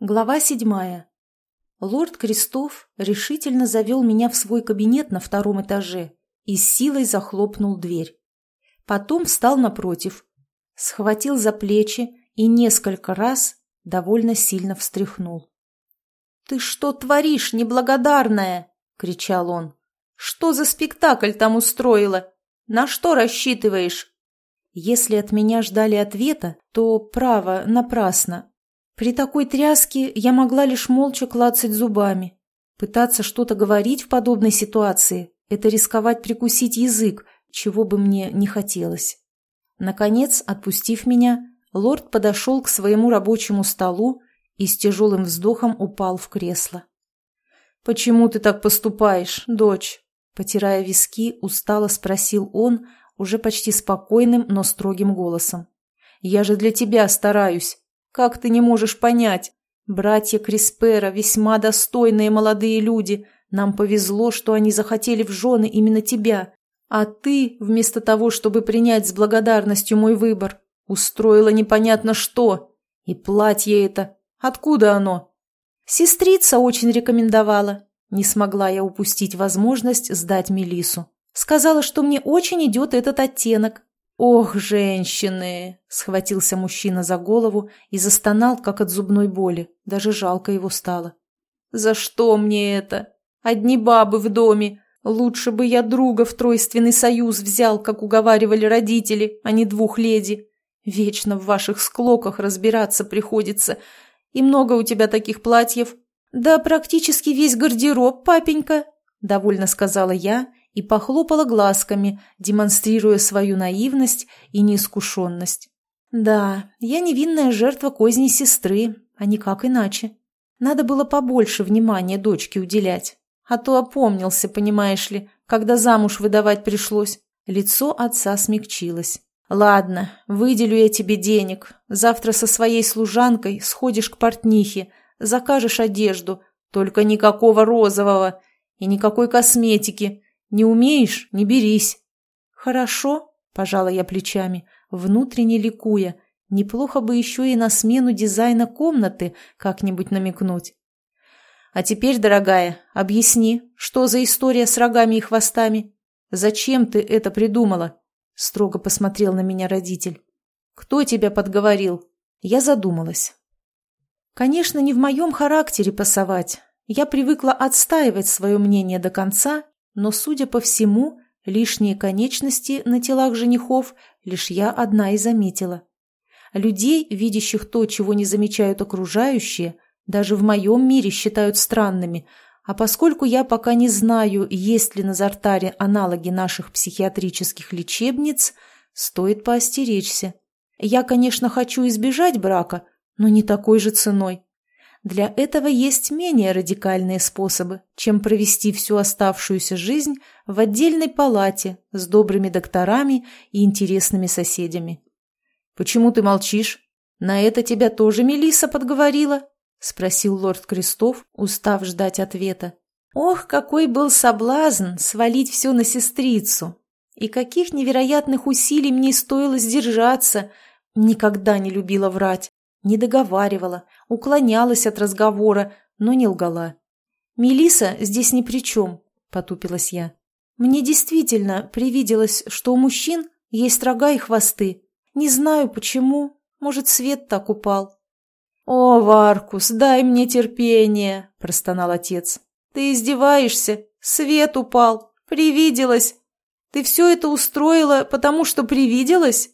Глава седьмая. Лорд Крестов решительно завел меня в свой кабинет на втором этаже и с силой захлопнул дверь. Потом встал напротив, схватил за плечи и несколько раз довольно сильно встряхнул. «Ты что творишь, неблагодарная?» — кричал он. «Что за спектакль там устроила? На что рассчитываешь?» Если от меня ждали ответа, то, право, напрасно, при такой тряске я могла лишь молча клацать зубами. Пытаться что-то говорить в подобной ситуации – это рисковать прикусить язык, чего бы мне не хотелось. Наконец, отпустив меня, лорд подошел к своему рабочему столу и с тяжелым вздохом упал в кресло. «Почему ты так поступаешь, дочь?» Потирая виски, устало спросил он, уже почти спокойным, но строгим голосом. «Я же для тебя стараюсь. Как ты не можешь понять? Братья Криспера весьма достойные молодые люди. Нам повезло, что они захотели в жены именно тебя. А ты, вместо того, чтобы принять с благодарностью мой выбор, устроила непонятно что. И платье это. Откуда оно? Сестрица очень рекомендовала. Не смогла я упустить возможность сдать Мелису. Сказала, что мне очень идет этот оттенок. «Ох, женщины!» — схватился мужчина за голову и застонал, как от зубной боли. Даже жалко его стало. «За что мне это? Одни бабы в доме. Лучше бы я друга в тройственный союз взял, как уговаривали родители, а не двух леди. Вечно в ваших склоках разбираться приходится. И много у тебя таких платьев?» «Да практически весь гардероб, папенька», — довольно сказала я и похлопала глазками, демонстрируя свою наивность и неискушенность. Да, я невинная жертва козни сестры, а никак иначе. Надо было побольше внимания дочке уделять. А то опомнился, понимаешь ли, когда замуж выдавать пришлось. Лицо отца смягчилось. «Ладно, выделю я тебе денег. Завтра со своей служанкой сходишь к портнихе, закажешь одежду, только никакого розового и никакой косметики. Не умеешь – не берись». «Хорошо», – пожала я плечами, внутренне ликуя. Неплохо бы еще и на смену дизайна комнаты как-нибудь намекнуть. «А теперь, дорогая, объясни, что за история с рогами и хвостами? Зачем ты это придумала?» Строго посмотрел на меня родитель. «Кто тебя подговорил?» Я задумалась. Конечно, не в моем характере пасовать. Я привыкла отстаивать свое мнение до конца но, судя по всему, лишние конечности на телах женихов лишь я одна и заметила. Людей, видящих то, чего не замечают окружающие, даже в моем мире считают странными, а поскольку я пока не знаю, есть ли на Зартаре аналоги наших психиатрических лечебниц, стоит поостеречься. Я, конечно, хочу избежать брака, но не такой же ценой. Для этого есть менее радикальные способы, чем провести всю оставшуюся жизнь в отдельной палате с добрыми докторами и интересными соседями. «Почему ты молчишь? На это тебя тоже Мелиса подговорила?» — спросил лорд Крестов, устав ждать ответа. «Ох, какой был соблазн свалить все на сестрицу! И каких невероятных усилий мне стоило сдержаться! Никогда не любила врать, недоговаривала, уклонялась от разговора, но не лгала. Мелиса здесь ни при чем, потупилась я. Мне действительно привиделось, что у мужчин есть рога и хвосты. Не знаю почему, может, свет так упал. «О, Варкус, дай мне терпение!» – простонал отец. «Ты издеваешься? Свет упал! Привиделось! Ты все это устроила, потому что привиделось?»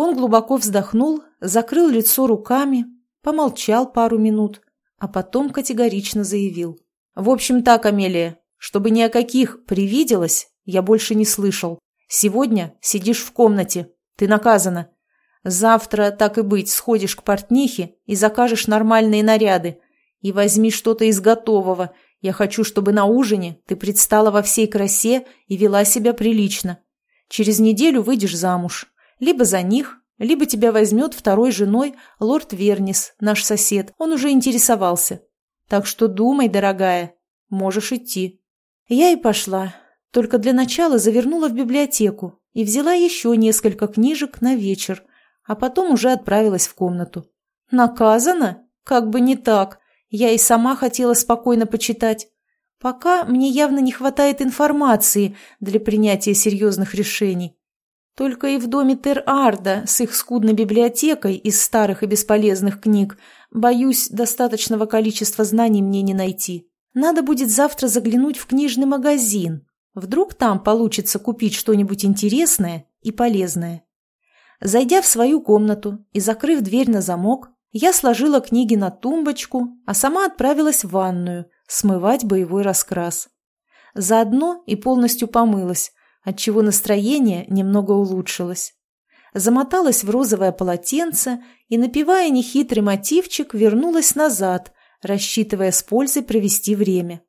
Он глубоко вздохнул, закрыл лицо руками, помолчал пару минут, а потом категорично заявил. «В общем так, Амелия, чтобы ни о каких «привиделось» я больше не слышал. Сегодня сидишь в комнате, ты наказана. Завтра, так и быть, сходишь к портнихе и закажешь нормальные наряды. И возьми что-то из готового. Я хочу, чтобы на ужине ты предстала во всей красе и вела себя прилично. Через неделю выйдешь замуж. Либо за них, либо тебя возьмет второй женой лорд Вернис, наш сосед. Он уже интересовался. Так что думай, дорогая, можешь идти. Я и пошла. Только для начала завернула в библиотеку и взяла еще несколько книжек на вечер, а потом уже отправилась в комнату. Наказана? Как бы не так. Я и сама хотела спокойно почитать. Пока мне явно не хватает информации для принятия серьезных решений. Только и в доме Тер-Арда с их скудной библиотекой из старых и бесполезных книг, боюсь, достаточного количества знаний мне не найти. Надо будет завтра заглянуть в книжный магазин. Вдруг там получится купить что-нибудь интересное и полезное. Зайдя в свою комнату и закрыв дверь на замок, я сложила книги на тумбочку, а сама отправилась в ванную смывать боевой раскрас. Заодно и полностью помылась, отчего настроение немного улучшилось. Замоталась в розовое полотенце и, напевая нехитрый мотивчик, вернулась назад, рассчитывая с пользой провести время.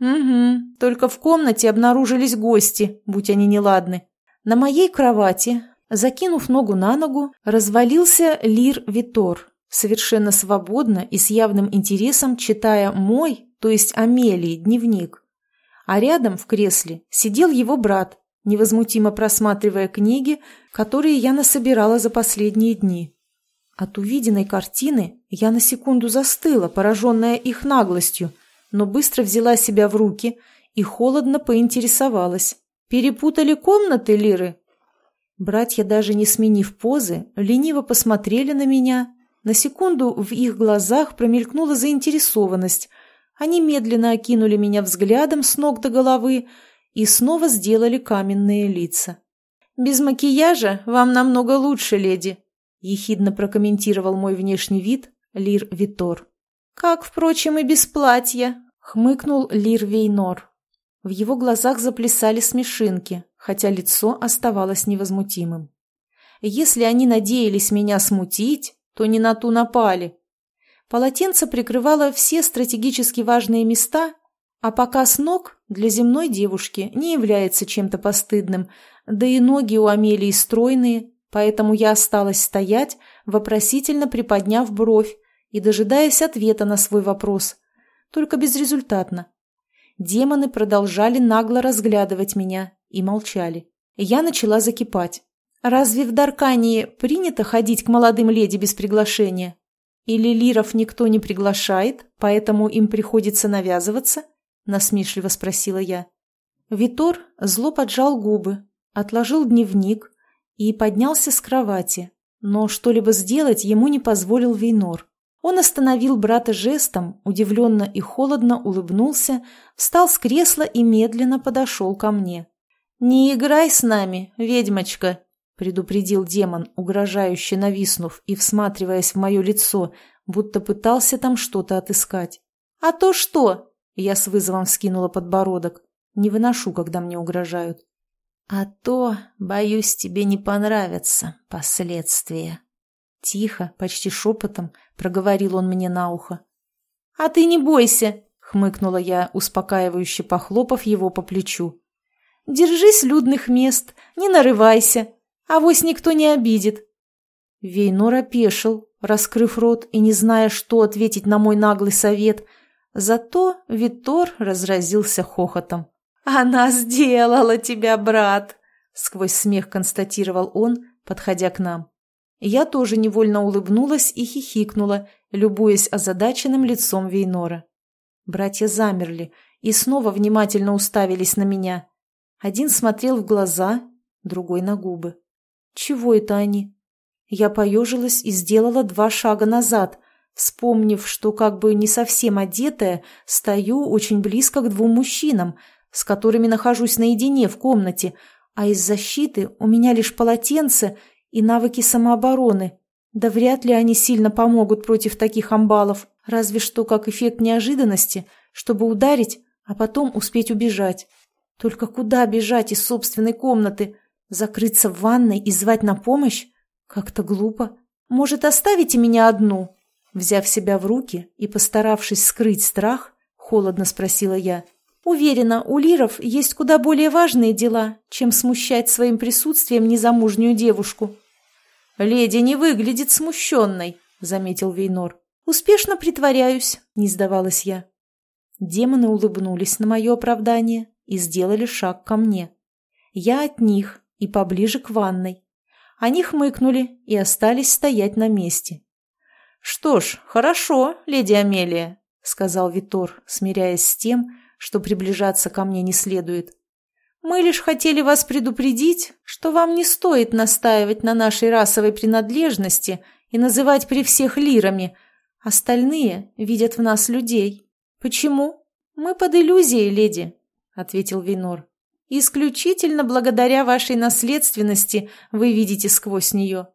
«Угу, только в комнате обнаружились гости, будь они неладны. На моей кровати, закинув ногу на ногу, развалился Лир Витор, совершенно свободно и с явным интересом читая мой, то есть Амелии, дневник а рядом в кресле сидел его брат, невозмутимо просматривая книги, которые я насобирала за последние дни. От увиденной картины я на секунду застыла, пораженная их наглостью, но быстро взяла себя в руки и холодно поинтересовалась. «Перепутали комнаты, Лиры?» Братья, даже не сменив позы, лениво посмотрели на меня. На секунду в их глазах промелькнула заинтересованность, они медленно окинули меня взглядом с ног до головы и снова сделали каменные лица. «Без макияжа вам намного лучше, леди», — ехидно прокомментировал мой внешний вид Лир Витор. «Как, впрочем, и без платья», — хмыкнул Лир Вейнор. В его глазах заплясали смешинки, хотя лицо оставалось невозмутимым. Если они надеялись меня смутить, то не на ту напали. Полотенце прикрывало все стратегически важные места, а показ ног для земной девушки не является чем-то постыдным, да и ноги у Амелии стройные, поэтому я осталась стоять, вопросительно приподняв бровь и дожидаясь ответа на свой вопрос, только безрезультатно. Демоны продолжали нагло разглядывать меня и молчали. Я начала закипать. Разве в Даркании принято ходить к молодым леди без приглашения? Или лиров никто не приглашает, поэтому им приходится навязываться? Насмешливо спросила я. Витор зло поджал губы, отложил дневник и поднялся с кровати, но что-либо сделать ему не позволил Вейнор. Он остановил брата жестом, удивленно и холодно улыбнулся, встал с кресла и медленно подошел ко мне. «Не играй с нами, ведьмочка!» Предупредил демон, угрожающе нависнув и всматриваясь в мое лицо, будто пытался там что-то отыскать. «А то что?» Я с вызовом скинула подбородок. Не выношу, когда мне угрожают. «А то, боюсь, тебе не понравятся последствия». Тихо, почти шепотом, проговорил он мне на ухо. «А ты не бойся!» — хмыкнула я, успокаивающе похлопав его по плечу. «Держись людных мест, не нарывайся, Авось никто не обидит. Вейнор опешил, раскрыв рот и не зная, что ответить на мой наглый совет. Зато Витор разразился хохотом. «Она сделала тебя, брат!» — сквозь смех констатировал он, подходя к нам. Я тоже невольно улыбнулась и хихикнула, любуясь озадаченным лицом Вейнора. Братья замерли и снова внимательно уставились на меня. Один смотрел в глаза, другой на губы. Чего это они? Я поежилась и сделала два шага назад, вспомнив, что как бы не совсем одетая, стою очень близко к двум мужчинам, с которыми нахожусь наедине в комнате, а из защиты у меня лишь полотенце и навыки самообороны. Да вряд ли они сильно помогут против таких амбалов, разве что как эффект неожиданности, чтобы ударить, а потом успеть убежать. Только куда бежать из собственной комнаты? Закрыться в ванной и звать на помощь? Как-то глупо. Может, оставите меня одну?» Взяв себя в руки и постаравшись скрыть страх, холодно спросила я. «Уверена, у лиров есть куда более важные дела, чем смущать своим присутствием незамужнюю девушку». «Леди не выглядит смущенной», — заметил Вейнор. «Успешно притворяюсь», — не сдавалась я. Демоны улыбнулись на мое оправдание и сделали шаг ко мне. Я от них, и поближе к ванной. Они хмыкнули и остались стоять на месте. «Что ж, хорошо, леди Амелия», — сказал Витор, смиряясь с тем, что приближаться ко мне не следует. «Мы лишь хотели вас предупредить, что вам не стоит настаивать на нашей расовой принадлежности и называть при всех лирами. Остальные видят в нас людей. Почему? Мы под иллюзией, леди», — ответил Винор. «Исключительно благодаря вашей наследственности вы видите сквозь нее».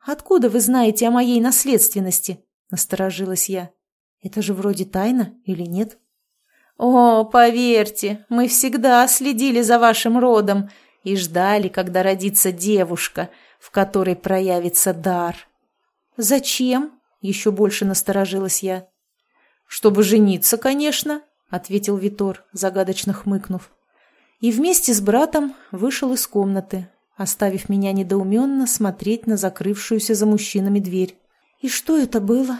«Откуда вы знаете о моей наследственности?» – насторожилась я. «Это же вроде тайна или нет?» «О, поверьте, мы всегда следили за вашим родом и ждали, когда родится девушка, в которой проявится дар». «Зачем?» – еще больше насторожилась я. «Чтобы жениться, конечно», – ответил Витор, загадочно хмыкнув. И вместе с братом вышел из комнаты, оставив меня недоуменно смотреть на закрывшуюся за мужчинами дверь. «И что это было?»